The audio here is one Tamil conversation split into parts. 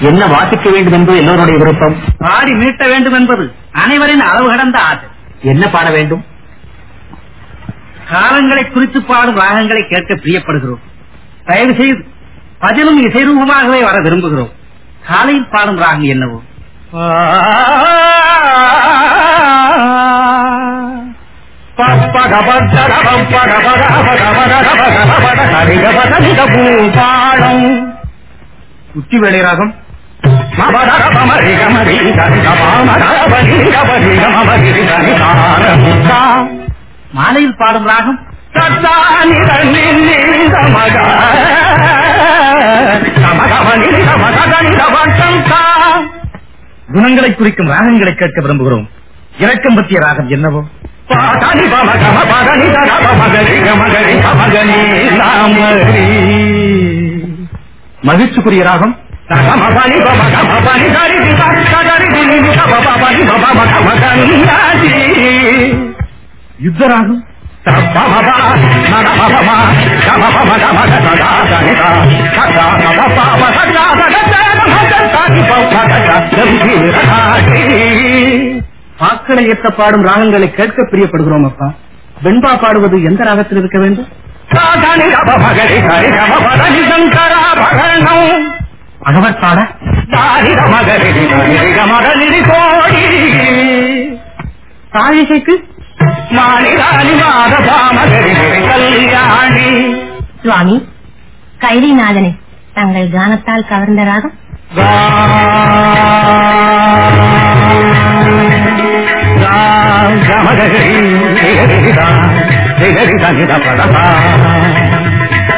என்ன வாசிக்க வேண்டும் என்பது எல்லோருடைய விருப்பம் பாடி மீட்ட வேண்டும் என்பது அனைவரின் அளவு கடந்த ஆசை என்ன பாட வேண்டும் காலங்களை குறித்து பாடும் ராகங்களை கேட்க பிரியப்படுகிறோம் தயவு செய்து பதிலும் இசைரூபமாகவே வர விரும்புகிறோம் காலையில் பாடும் ராகம் என்னவோ உச்சி வேலை ராகம் மாலையில் பாடும் ராகம் குணங்களை குறிக்கும் ராகங்களை கேட்க விரும்புகிறோம் இறக்கம் பற்றிய ராகம் என்னவோ மகிழ்ச்சிக்குரிய ராகம் யுத்தராகும் பாக்களை ஏற்ற பாடும் ராகங்களை கேட்க பிரியப்படுகிறோம் அப்பா வெண்பா பாடுவது எந்த ராகத்தில் இருக்க வேண்டும் அகவர் பாட தாழிசைக்கு சுவாமி கைரிநாதனை தங்கள் கானத்தால் கவர்ந்த ராகம்.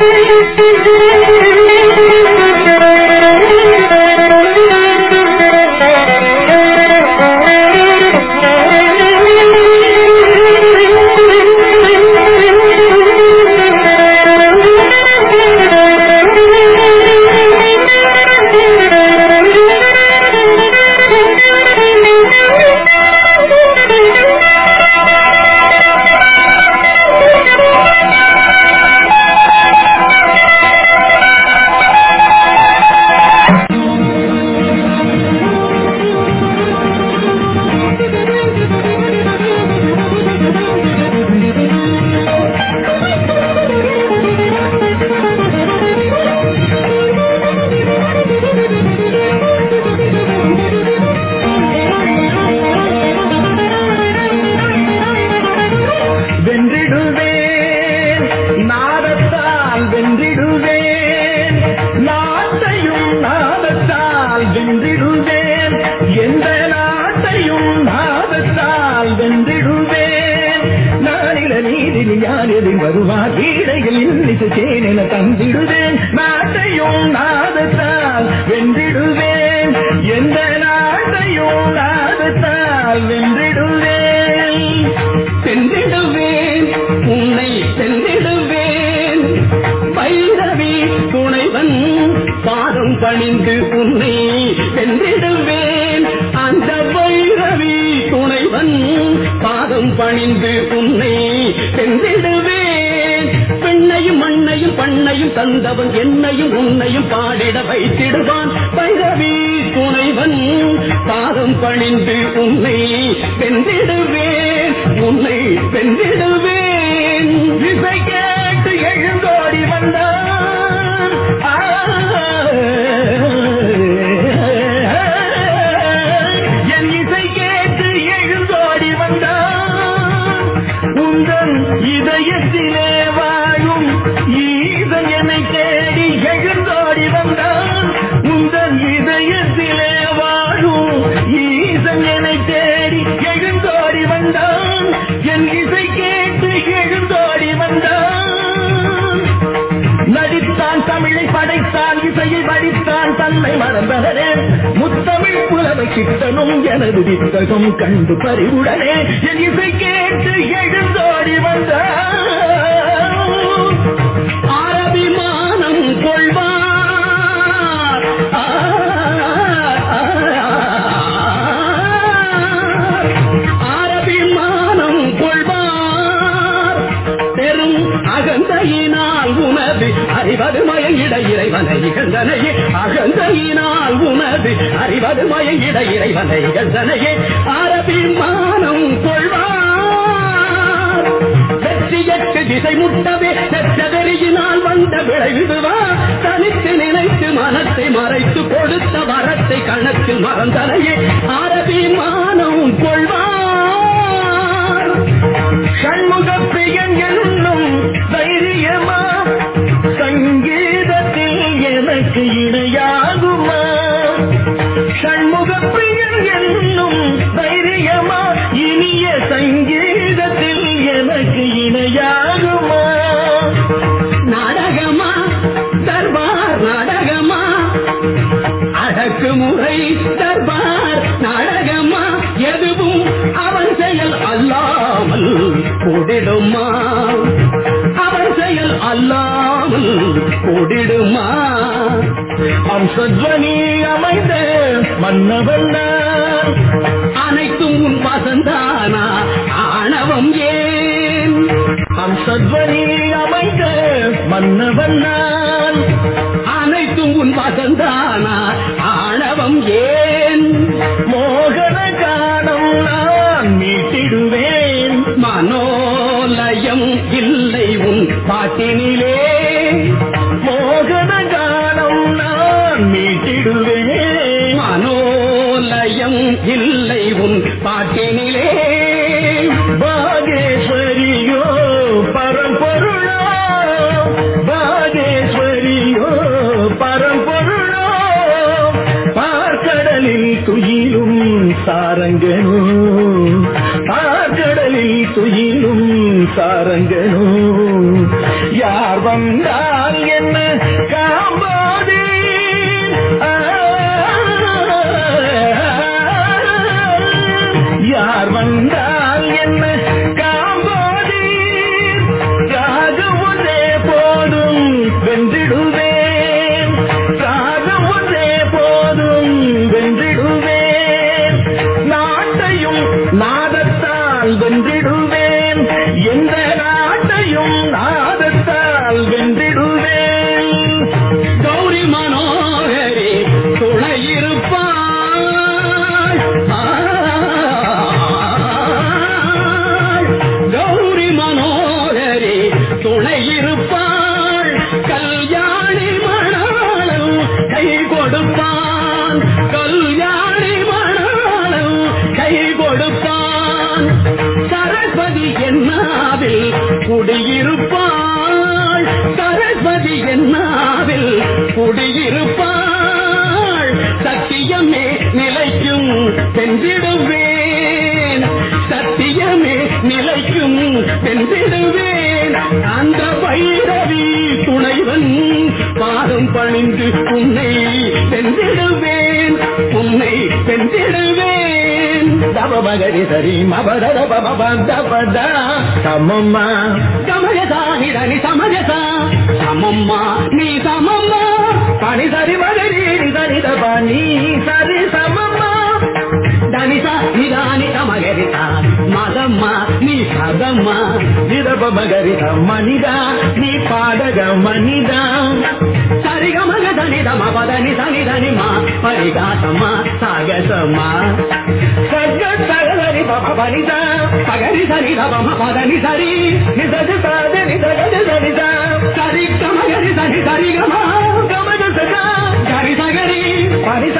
Thank you. வென்றிடுவேன் சென்றிடுவேன். உன்னை சென்றிடுவேன். பைரவி துணைவன் பாதம் பணிந்து உன்னை சென்றிடுவேன். அந்த பைரவி துணைவன் பாதம் பணிந்து உன்னை சென்றிடுவேன். பெண்ணையும் மண்ணையும் பண்ணையும் தந்தவன் என்னையும் உன்னையும் பாடிட வைத்திடுவான். பைரவி துணைவன் பாதம் பணிந்து உன்னை பெண்டிடுவேன் உன்னை பெண்டிடுவேன் இசை தன்னை மறந்தவரே முத்தமிழ் புலவை கிட்டனும் எனது வித்தகம் கண்டு பறிவுடனே என் இசை கேட்டு எழுந்தோடி வந்தார். உனது அறிவது மயங்கிட இறைவனை இகழ்ந்தனையே அகந்தையினால் உனது அறிவது மயங்கிட இறைவனை இகழ்ந்தனையே அரபிமானம் கொள்வார். வெற்றி திசை முட்டவே செற்றவெறியினால் வந்த விளைவிடுவா தனித்து நினைத்து மனத்தை மறைத்து கொடுத்த வரத்தை கணக்கில் மறந்தனையே அரபிமானம் கொள்வார். சண்முக பிரியன் என்னும் தைரியமா சங்கீதத்தில் எனக்கு இணையாகுமா? சண்முக பிரியன் என்னும் தைரியமா? இனிய சங்கீதத்தில் எனக்கு இணையாகுமா? நாடகமா? தர்பார் நாடகமா? அடக்கு முறை தர்பார் நாடகமா? எதுவும் அவன் செயல் அல்லாமல் கூடிடுமா அல்லாமல் கூடிடுமா அம்சத்வனி அமைந்த மன்னவன் அனைத்தும் உன் வசந்தானா? ஆணவம் ஏன்? அம்சத்வனி அமைந்த மன்னவன் அனைத்தும் உன் வசந்தானா? ஆணவம் ஏன்? மோகன காணம் நான் மீட்டிடுவேன். மனோ மனோலயம் இல்லை உன் பாட்டினிலே. மோகன காணம் நான் மீட்டிடுவேன். மனோலயம் இல்லை உன் பாட்டினிலே. கண்டா பணிந்து உன்னை வென்றிடுவேன் உன்னை வென்றிடுவேன் தவமகரி சரி மபதர பமபந்தபதா சமம்மா சமயசா நிதனி சமயசா சமம்மா நீ சமம்மா பனி சரி மகரி நிதனி தபனி சரி சமம்மா దనిస నిదానిత మగరిత మదమ్మ నీ సదమ్మ నిరప మగరిత మనిదా నీ పాడగ మనిదా సరిగ నిధమ పదని సని మా పరిగాసమా సాగసమా. సజ సరి పదని సరి సరిద సరి సరి గమ గమ గరి సగరి పరి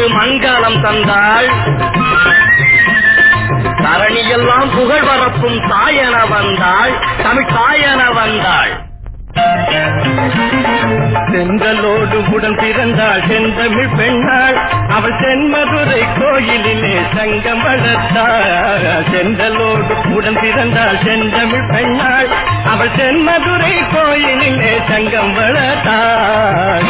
அங்கு மங்காலம் தந்தாள். தரணியெல்லாம் புகழ் பரப்பும் தாயன வந்தாள். தமிழ் தாயன வந்தாள். செங்கலோடு உடன் பிறந்தாள் செந்தமிழ் பெண்ணாள். அவள் தென்மதுரை கோயிலிலே சங்கம் வளர்த்தாள். செங்கலோடு உடன் பிறந்தாள் செந்தமிழ் பெண்ணாள். அவள் தென்மதுரை கோயிலிலே சங்கம் வளர்த்தாள்.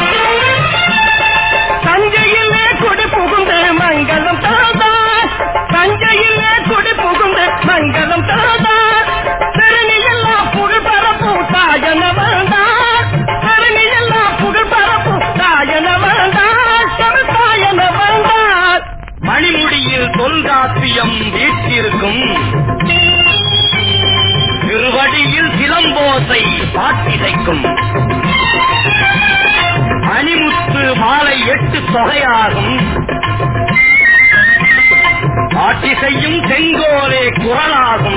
சங்கதம் தந்தார். தரணி எல்லாம் புகழ் பரப்பு தாயன வந்தார். தரணி எல்லாம் புகழ் பரப்பு தாயன வந்தார். தமிழ் தாயன வந்தார். மணிமுடியில் தொல்காப்பியம் வீட்டிருக்கும் திருவடியில் சிலம்போசை பாட்டிதைக்கும். மணிமுத்து மாலை எட்டு தொகையாகும். ஆட்சி செய்யும் செங்கோலே குரலாகும்.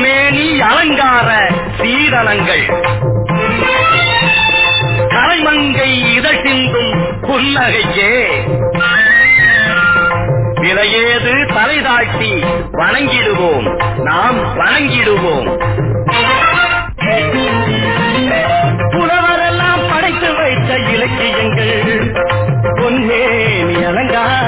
மேனி அலங்கார சீதனங்கள் கலைமங்கை இதழ் சிந்தும் புன்னகையே. விலையேது தலை வணங்கிடுவோம். நாம் வணங்கிடுவோம். புலவரெல்லாம் படைத்து வைத்த இலக்கியங்கள். பொன்னேனி அலங்கார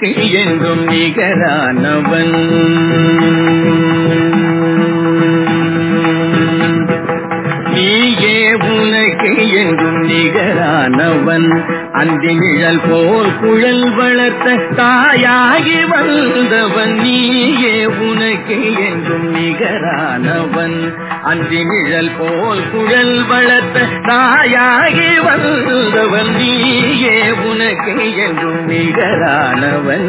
உனக்கு என்றும் நிகரானவன். நீயே உனக்கு என்றும் நிகரானவன். அந்தி நிழல் போல் குழல் வளர்த்த தாயாகி வந்தவன். நீயே உனக்கு என்றும் நிகரானவன். அன்றி நிழல் போல் குழல் வளர்த்த தாயாகி வந்தவன் நீயே உனக்கு என்றும் நிகரானவன்.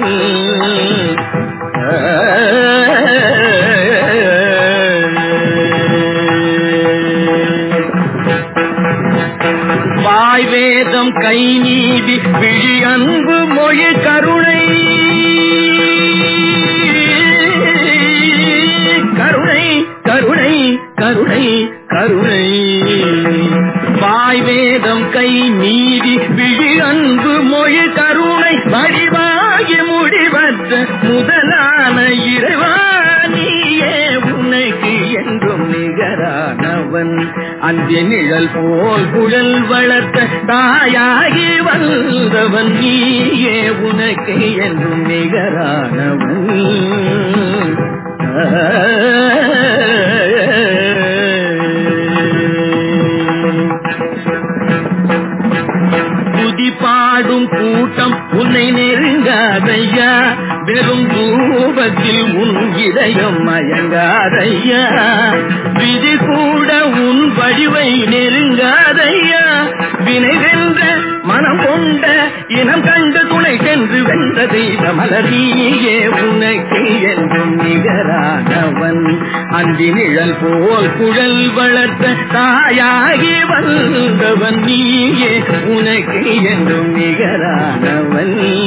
வாய் வேதம் கை நீதி விழி நலம் கை நீதி விழி அன்பு மொழி கருணை வடிவாகி முடிவற்ற முதலான இறைவா நீயே உனக்கு என்றும் நிகரானவன் அந்தி நிழல் போல் குழல் வளர்த்த தாயாகி வந்தவன் நீயே. உனக்கு என்றும் நிகரானவன். ஆ. ஆடும் கூட்டம் உன்னை நெருங்காதையா? வெறும் தூபத்தில் உன் இதயம் மயங்காதையா? விதி கூட உன் வடிவை நெருங்காதையா? வினைவென்ற மனம் கொண்ட இனம் கண்டு துணை சென்று வென்ற தெய்வ மலரியே உனக்கு என்றும் நிகரானவன். அந்தி நிழல் போல் குழல் வளர்த்த தாயாகி வந்தவன். நீயே உனக்கு என்றும் நிகரானவன்.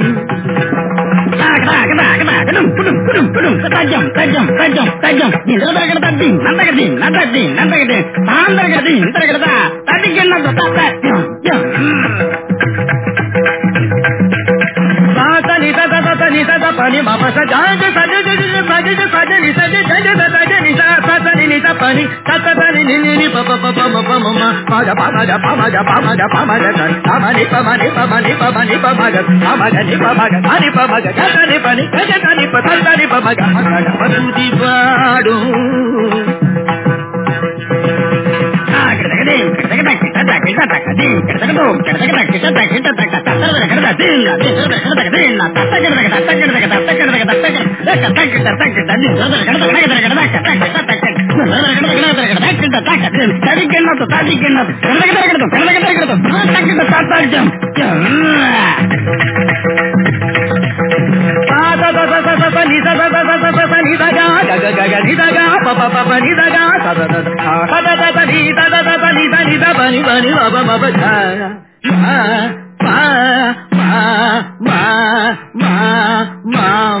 கஜம் கஜம் கஜம் கஜம் தட்டி நந்தகதி நந்தகதி நந்தகதி சாந்தகதி நந்தகதா தடிக்க சஜ சஜ சஜ சஜ சஜ சஜ சஜ పని తపని తతపని నిని పమ పమ పమ పద పమద పమద పమద పమద పమని పమని పమని పమని పమగ పమగని పమగ అని పమగ కదని పని కదని పదని పమగ పదంతి వాడు కిట ப ம ஜ ச ப ம நி ப ம நி ப ம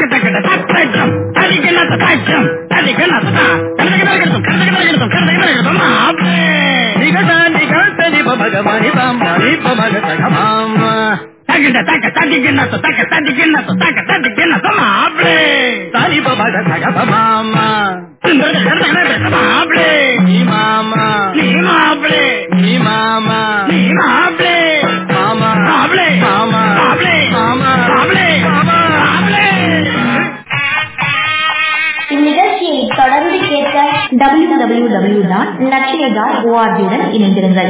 நி ப ம நி ப ம ஜ ப ம இந்நிகழ்ச்சியை தொடர்ந்து கேட்க டபிள்யூ டபிள்யூ டபிள்யூ டாட் லட்சிய டாட் ஓஆர்ஜியுடன் இணைந்திருங்கள்.